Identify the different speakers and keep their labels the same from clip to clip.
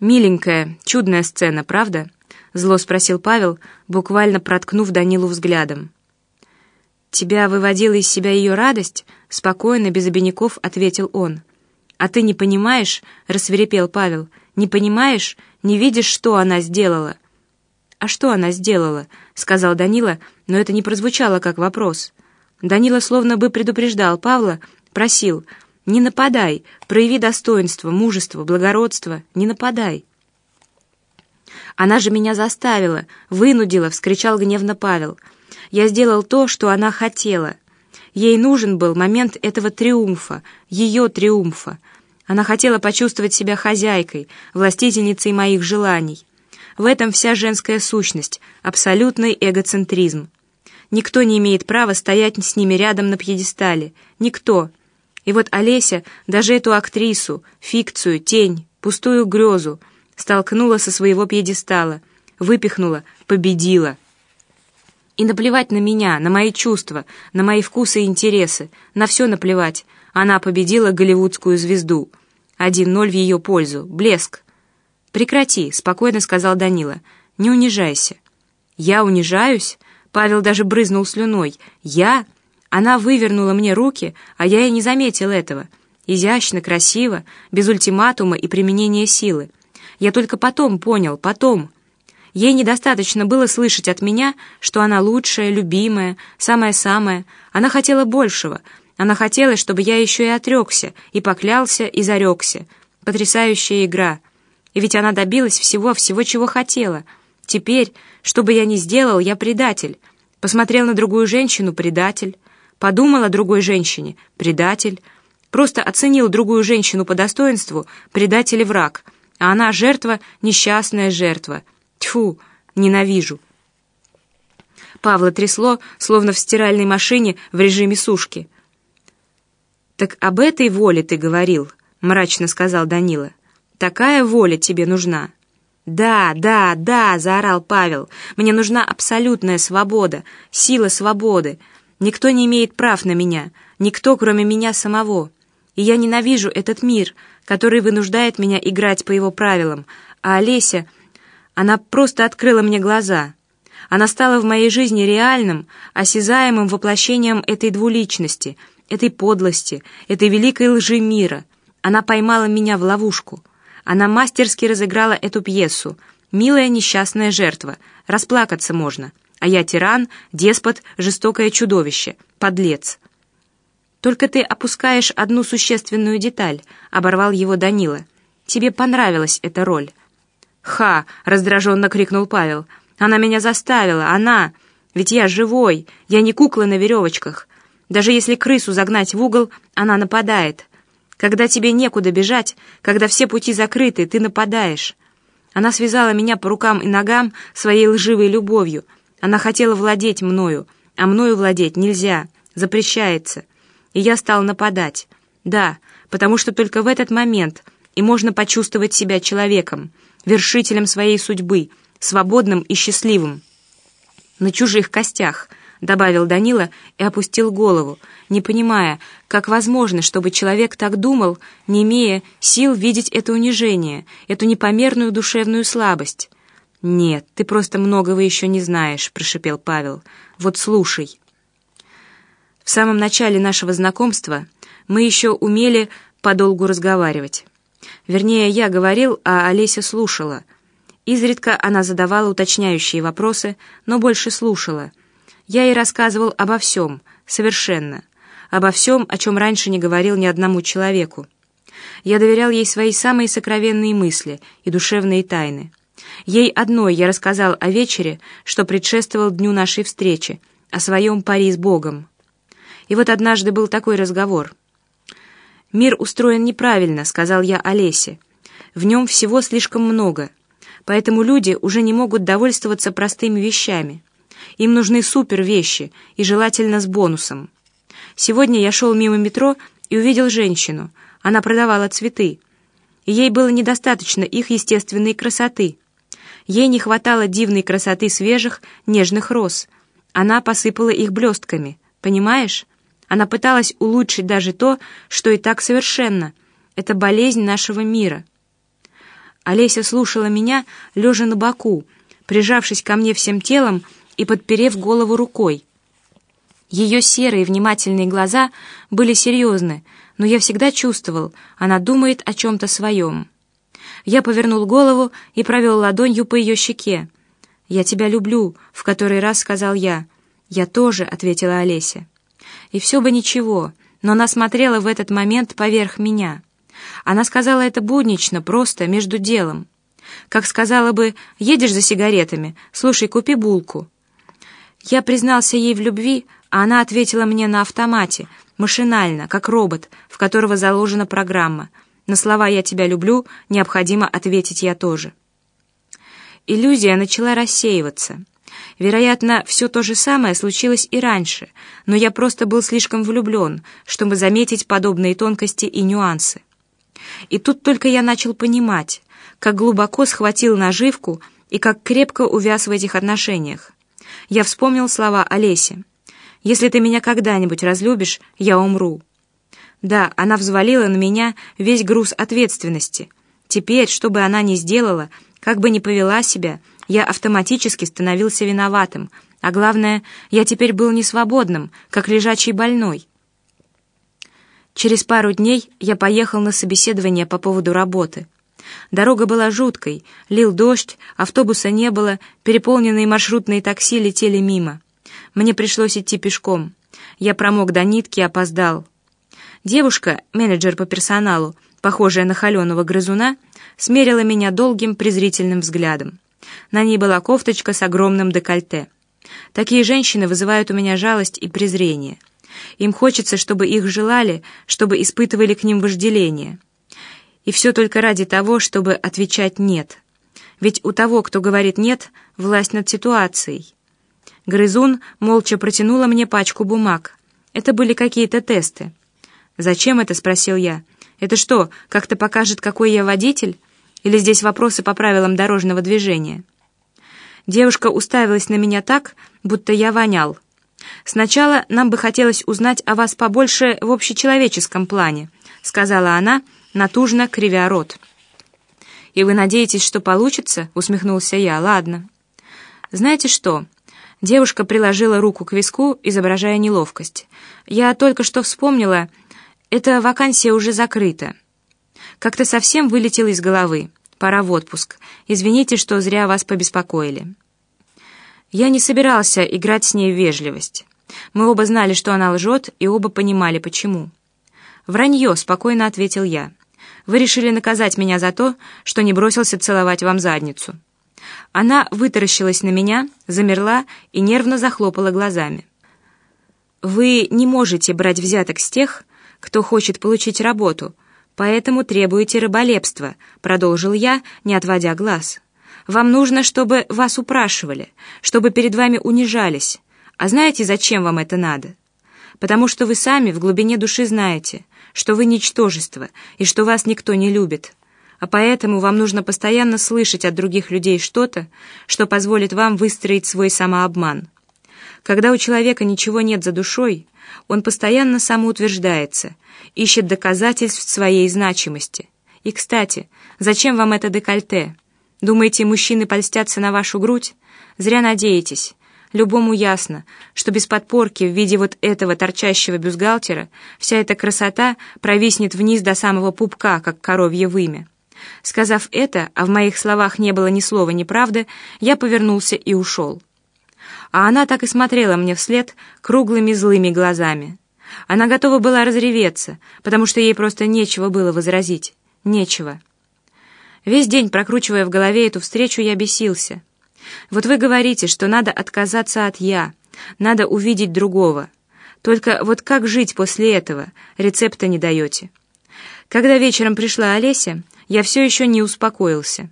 Speaker 1: «Миленькая, чудная сцена, правда?» — зло спросил Павел, буквально проткнув Данилу взглядом. «Тебя выводила из себя ее радость?» — спокойно, без обиняков ответил он. «А ты не понимаешь?» — рассверепел Павел. «Не понимаешь? Не видишь, что она сделала?» «А что она сделала?» — сказал Данила, но это не прозвучало как вопрос. Данила словно бы предупреждал Павла, просил — не нападай, прояви достоинство, мужество, благородство, не нападай. Она же меня заставила, вынудила, вскричал гневно Павел. Я сделал то, что она хотела. Ей нужен был момент этого триумфа, ее триумфа. Она хотела почувствовать себя хозяйкой, властительницей моих желаний. В этом вся женская сущность, абсолютный эгоцентризм. Никто не имеет права стоять с ними рядом на пьедестале. Никто. И вот Олеся даже эту актрису, фикцию, тень, пустую грезу столкнула со своего пьедестала, выпихнула, победила. И наплевать на меня, на мои чувства, на мои вкусы и интересы, на все наплевать. Она победила голливудскую звезду. Один ноль в ее пользу. Блеск. «Прекрати», — спокойно сказал Данила. «Не унижайся». «Я унижаюсь?» Павел даже брызнул слюной. «Я?» Она вывернула мне руки, а я и не заметил этого. Изящно, красиво, без ультиматума и применения силы. Я только потом понял, потом. Ей недостаточно было слышать от меня, что она лучшая, любимая, самая-самая. Она хотела большего. Она хотела, чтобы я еще и отрекся, и поклялся, и зарекся. Потрясающая игра. И ведь она добилась всего, всего, чего хотела. Теперь, что бы я ни сделал, я предатель. Посмотрел на другую женщину — предатель. Подумал о другой женщине — предатель. Просто оценил другую женщину по достоинству — предатель и враг. А она жертва, несчастная жертва. Тьфу, ненавижу. Павла трясло, словно в стиральной машине в режиме сушки. «Так об этой воле ты говорил», — мрачно сказал Данила. «Такая воля тебе нужна». «Да, да, да!» — заорал Павел. «Мне нужна абсолютная свобода, сила свободы. Никто не имеет прав на меня, никто, кроме меня самого. И я ненавижу этот мир, который вынуждает меня играть по его правилам. А Олеся, она просто открыла мне глаза. Она стала в моей жизни реальным, осязаемым воплощением этой двуличности, этой подлости, этой великой лжи мира. Она поймала меня в ловушку. Она мастерски разыграла эту пьесу. Милая несчастная жертва. Расплакаться можно а я тиран, деспот, жестокое чудовище, подлец. Только ты опускаешь одну существенную деталь, оборвал его Данила. Тебе понравилась эта роль. Ха! раздраженно крикнул Павел. Она меня заставила, она! Ведь я живой, я не кукла на веревочках. Даже если крысу загнать в угол, она нападает. Когда тебе некуда бежать, когда все пути закрыты, ты нападаешь. Она связала меня по рукам и ногам своей лживой любовью — она хотела владеть мною, а мною владеть нельзя, запрещается. И я стал нападать. Да, потому что только в этот момент и можно почувствовать себя человеком, вершителем своей судьбы, свободным и счастливым. На чужих костях, добавил Данила и опустил голову, не понимая, как возможно, чтобы человек так думал, не имея сил видеть это унижение, эту непомерную душевную слабость. «Нет, ты просто многого еще не знаешь», — прошипел Павел. «Вот слушай». В самом начале нашего знакомства мы еще умели подолгу разговаривать. Вернее, я говорил, а Олеся слушала. Изредка она задавала уточняющие вопросы, но больше слушала. Я ей рассказывал обо всем, совершенно. Обо всем, о чем раньше не говорил ни одному человеку. Я доверял ей свои самые сокровенные мысли и душевные тайны. Ей одной я рассказал о вечере, что предшествовал дню нашей встречи, о своем пари с Богом. И вот однажды был такой разговор. «Мир устроен неправильно», — сказал я Олесе. «В нем всего слишком много, поэтому люди уже не могут довольствоваться простыми вещами. Им нужны супер-вещи, и желательно с бонусом. Сегодня я шел мимо метро и увидел женщину. Она продавала цветы. ей было недостаточно их естественной красоты». Ей не хватало дивной красоты свежих, нежных роз. Она посыпала их блестками, понимаешь? Она пыталась улучшить даже то, что и так совершенно. Это болезнь нашего мира. Олеся слушала меня, лежа на боку, прижавшись ко мне всем телом и подперев голову рукой. Ее серые внимательные глаза были серьезны, но я всегда чувствовал, она думает о чем-то своем. Я повернул голову и провел ладонью по ее щеке. «Я тебя люблю», — в который раз сказал я. «Я тоже», — ответила Олеся. И все бы ничего, но она смотрела в этот момент поверх меня. Она сказала это буднично, просто, между делом. Как сказала бы, едешь за сигаретами, слушай, купи булку. Я признался ей в любви, а она ответила мне на автомате, машинально, как робот, в которого заложена программа. На слова «я тебя люблю» необходимо ответить «я тоже». Иллюзия начала рассеиваться. Вероятно, все то же самое случилось и раньше, но я просто был слишком влюблен, чтобы заметить подобные тонкости и нюансы. И тут только я начал понимать, как глубоко схватил наживку и как крепко увяз в этих отношениях. Я вспомнил слова Олеси. «Если ты меня когда-нибудь разлюбишь, я умру». Да, она взвалила на меня весь груз ответственности. Теперь, что бы она ни сделала, как бы ни повела себя, я автоматически становился виноватым, а главное, я теперь был несвободным, как лежачий больной. Через пару дней я поехал на собеседование по поводу работы. Дорога была жуткой, лил дождь, автобуса не было, переполненные маршрутные такси летели мимо. Мне пришлось идти пешком. Я промок до нитки и опоздал. Девушка, менеджер по персоналу, похожая на холеного грызуна, смерила меня долгим презрительным взглядом. На ней была кофточка с огромным декольте. Такие женщины вызывают у меня жалость и презрение. Им хочется, чтобы их желали, чтобы испытывали к ним вожделение. И все только ради того, чтобы отвечать «нет». Ведь у того, кто говорит «нет», власть над ситуацией. Грызун молча протянула мне пачку бумаг. Это были какие-то тесты. «Зачем это?» — спросил я. «Это что, как-то покажет, какой я водитель? Или здесь вопросы по правилам дорожного движения?» Девушка уставилась на меня так, будто я вонял. «Сначала нам бы хотелось узнать о вас побольше в общечеловеческом плане», — сказала она, натужно кривя рот. «И вы надеетесь, что получится?» — усмехнулся я. «Ладно». «Знаете что?» Девушка приложила руку к виску, изображая неловкость. «Я только что вспомнила, эта вакансия уже закрыта. Как-то совсем вылетела из головы. Пора в отпуск. Извините, что зря вас побеспокоили. Я не собирался играть с ней в вежливость. Мы оба знали, что она лжет, и оба понимали, почему. «Вранье», — спокойно ответил я. «Вы решили наказать меня за то, что не бросился целовать вам задницу». Она вытаращилась на меня, замерла и нервно захлопала глазами. «Вы не можете брать взяток с тех, кто хочет получить работу, поэтому требуете рыболепства», — продолжил я, не отводя глаз. «Вам нужно, чтобы вас упрашивали, чтобы перед вами унижались. А знаете, зачем вам это надо? Потому что вы сами в глубине души знаете, что вы ничтожество и что вас никто не любит. А поэтому вам нужно постоянно слышать от других людей что-то, что позволит вам выстроить свой самообман. Когда у человека ничего нет за душой, он постоянно самоутверждается, ищет доказательств своей значимости. И, кстати, зачем вам это декольте? Думаете, мужчины польстятся на вашу грудь? Зря надеетесь. Любому ясно, что без подпорки в виде вот этого торчащего бюстгальтера вся эта красота провиснет вниз до самого пупка, как коровье вымя. Сказав это, а в моих словах не было ни слова ни правды, я повернулся и ушел а она так и смотрела мне вслед круглыми злыми глазами. Она готова была разреветься, потому что ей просто нечего было возразить. Нечего. Весь день, прокручивая в голове эту встречу, я бесился. Вот вы говорите, что надо отказаться от «я», надо увидеть другого. Только вот как жить после этого, рецепта не даете. Когда вечером пришла Олеся, я все еще не успокоился.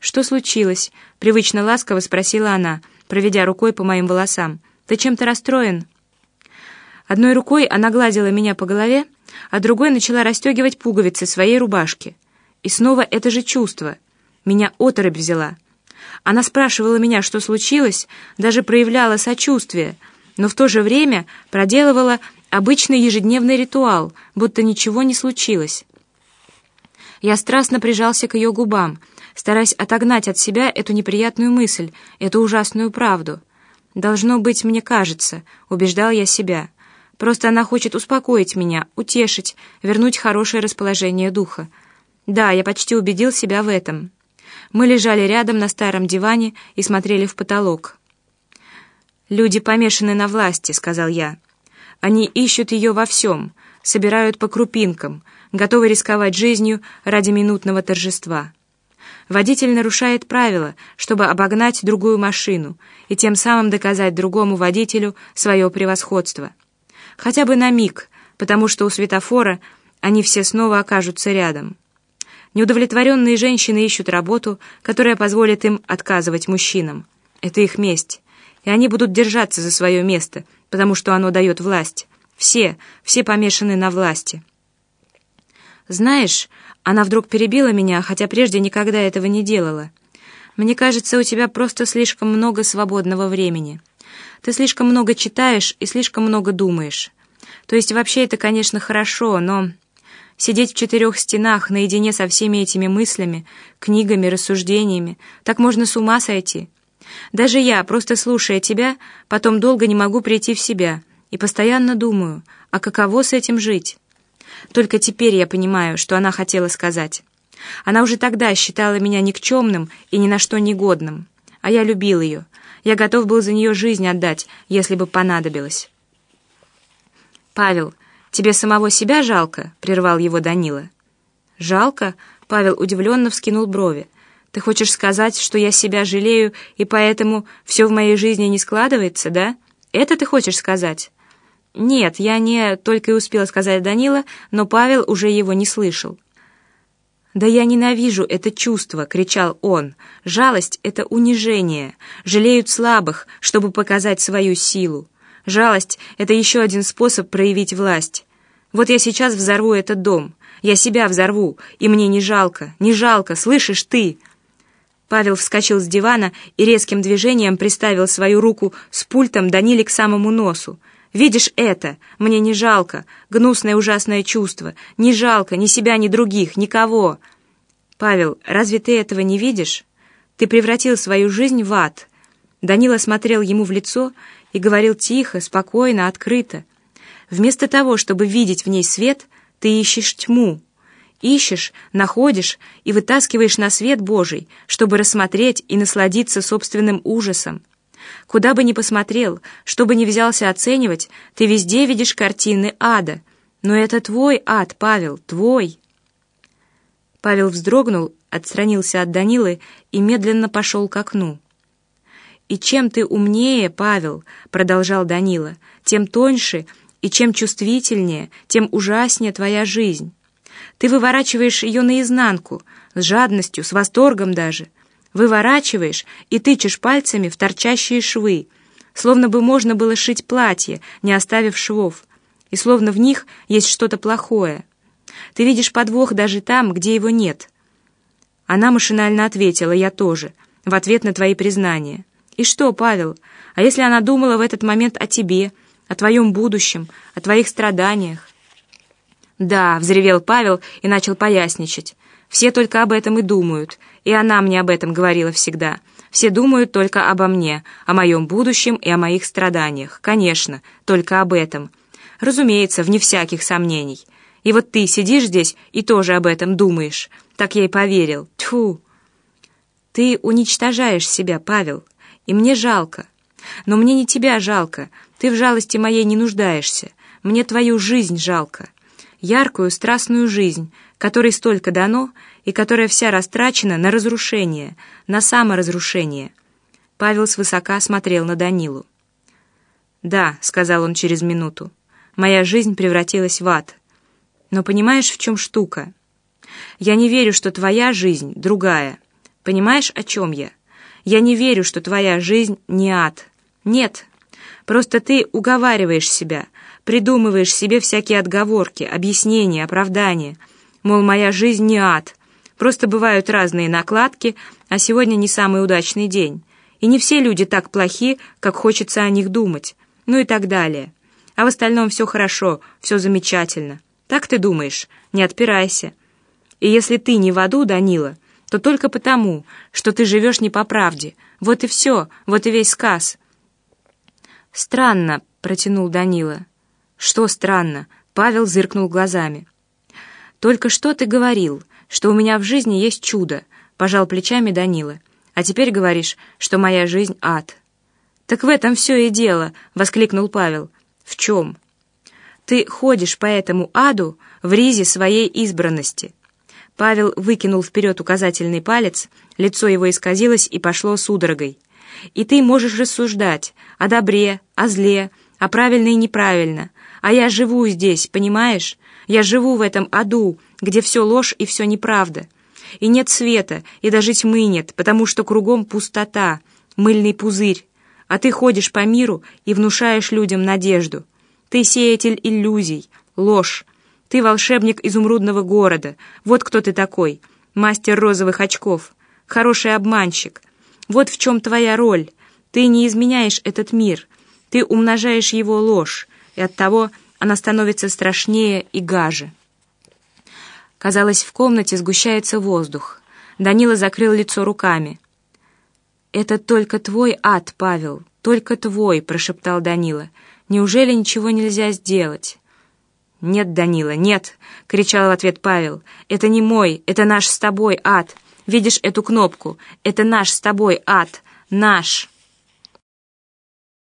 Speaker 1: «Что случилось?» — привычно ласково спросила она — проведя рукой по моим волосам. «Ты чем-то расстроен?» Одной рукой она гладила меня по голове, а другой начала расстегивать пуговицы своей рубашки. И снова это же чувство. Меня оторопь взяла. Она спрашивала меня, что случилось, даже проявляла сочувствие, но в то же время проделывала обычный ежедневный ритуал, будто ничего не случилось. Я страстно прижался к ее губам, стараясь отогнать от себя эту неприятную мысль, эту ужасную правду. «Должно быть, мне кажется», — убеждал я себя. «Просто она хочет успокоить меня, утешить, вернуть хорошее расположение духа». Да, я почти убедил себя в этом. Мы лежали рядом на старом диване и смотрели в потолок. «Люди помешаны на власти», — сказал я. «Они ищут ее во всем, собирают по крупинкам, готовы рисковать жизнью ради минутного торжества. Водитель нарушает правила, чтобы обогнать другую машину и тем самым доказать другому водителю свое превосходство. Хотя бы на миг, потому что у светофора они все снова окажутся рядом. Неудовлетворенные женщины ищут работу, которая позволит им отказывать мужчинам. Это их месть. И они будут держаться за свое место, потому что оно дает власть. Все, все помешаны на власти. Знаешь, она вдруг перебила меня, хотя прежде никогда этого не делала. Мне кажется, у тебя просто слишком много свободного времени. Ты слишком много читаешь и слишком много думаешь. То есть вообще это, конечно, хорошо, но сидеть в четырех стенах наедине со всеми этими мыслями, книгами, рассуждениями, так можно с ума сойти. Даже я, просто слушая тебя, потом долго не могу прийти в себя и постоянно думаю, а каково с этим жить? Только теперь я понимаю, что она хотела сказать. Она уже тогда считала меня никчемным и ни на что негодным. А я любил ее. Я готов был за нее жизнь отдать, если бы понадобилось. «Павел, тебе самого себя жалко?» — прервал его Данила. «Жалко?» — Павел удивленно вскинул брови. «Ты хочешь сказать, что я себя жалею, и поэтому все в моей жизни не складывается, да? Это ты хочешь сказать?» «Нет, я не...» — только и успела сказать Данила, но Павел уже его не слышал. «Да я ненавижу это чувство!» — кричал он. «Жалость — это унижение. Жалеют слабых, чтобы показать свою силу. Жалость — это еще один способ проявить власть. Вот я сейчас взорву этот дом. Я себя взорву, и мне не жалко, не жалко, слышишь ты?» Павел вскочил с дивана и резким движением приставил свою руку с пультом Даниле к самому носу. Видишь это? Мне не жалко. Гнусное ужасное чувство. Не жалко ни себя, ни других, никого. Павел, разве ты этого не видишь? Ты превратил свою жизнь в ад. Данила смотрел ему в лицо и говорил тихо, спокойно, открыто. Вместо того, чтобы видеть в ней свет, ты ищешь тьму. Ищешь, находишь и вытаскиваешь на свет Божий, чтобы рассмотреть и насладиться собственным ужасом. Куда бы ни посмотрел, что бы ни взялся оценивать, ты везде видишь картины ада. Но это твой ад, Павел, твой. Павел вздрогнул, отстранился от Данилы и медленно пошел к окну. «И чем ты умнее, Павел, — продолжал Данила, — тем тоньше и чем чувствительнее, тем ужаснее твоя жизнь. Ты выворачиваешь ее наизнанку, с жадностью, с восторгом даже — выворачиваешь и тычешь пальцами в торчащие швы, словно бы можно было шить платье, не оставив швов, и словно в них есть что-то плохое. Ты видишь подвох даже там, где его нет. Она машинально ответила, я тоже, в ответ на твои признания. И что, Павел, а если она думала в этот момент о тебе, о твоем будущем, о твоих страданиях? «Да», — взревел Павел и начал поясничать. «Все только об этом и думают, и она мне об этом говорила всегда. Все думают только обо мне, о моем будущем и о моих страданиях. Конечно, только об этом. Разумеется, вне всяких сомнений. И вот ты сидишь здесь и тоже об этом думаешь. Так я и поверил. Тьфу! Ты уничтожаешь себя, Павел, и мне жалко. Но мне не тебя жалко, ты в жалости моей не нуждаешься. Мне твою жизнь жалко. Яркую, страстную жизнь, которой столько дано и которая вся растрачена на разрушение, на саморазрушение. Павел свысока смотрел на Данилу. «Да», — сказал он через минуту, — «моя жизнь превратилась в ад. Но понимаешь, в чем штука? Я не верю, что твоя жизнь другая. Понимаешь, о чем я? Я не верю, что твоя жизнь не ад. Нет, просто ты уговариваешь себя, придумываешь себе всякие отговорки, объяснения, оправдания — Мол, моя жизнь не ад. Просто бывают разные накладки, а сегодня не самый удачный день. И не все люди так плохи, как хочется о них думать. Ну и так далее. А в остальном все хорошо, все замечательно. Так ты думаешь? Не отпирайся. И если ты не в аду, Данила, что только потому, что ты живешь не по правде. Вот и все, вот и весь сказ». «Странно», — протянул Данила. «Что странно?» — Павел зыркнул глазами. «Только что ты говорил, что у меня в жизни есть чудо», — пожал плечами Данила. «А теперь говоришь, что моя жизнь — ад». «Так в этом все и дело», — воскликнул Павел. «В чем?» «Ты ходишь по этому аду в ризе своей избранности». Павел выкинул вперед указательный палец, лицо его исказилось и пошло судорогой. «И ты можешь рассуждать о добре, о зле, о правильно и неправильно. А я живу здесь, понимаешь? Я живу в этом аду, где все ложь и все неправда. И нет света, и даже тьмы нет, потому что кругом пустота, мыльный пузырь. А ты ходишь по миру и внушаешь людям надежду. Ты сеятель иллюзий, ложь, ты волшебник изумрудного города. Вот кто ты такой. Мастер розовых очков. Хороший обманщик. Вот в чем твоя роль. Ты не изменяешь этот мир. Ты умножаешь его ложь, и оттого она становится страшнее и гаже. Казалось, в комнате сгущается воздух. Данила закрыл лицо руками. «Это только твой ад, Павел, только твой», — прошептал Данила. «Неужели ничего нельзя сделать?» «Нет, Данила, нет!» — кричал в ответ Павел. «Это не мой, это наш с тобой ад. Видишь эту кнопку? Это наш с тобой ад. Наш!»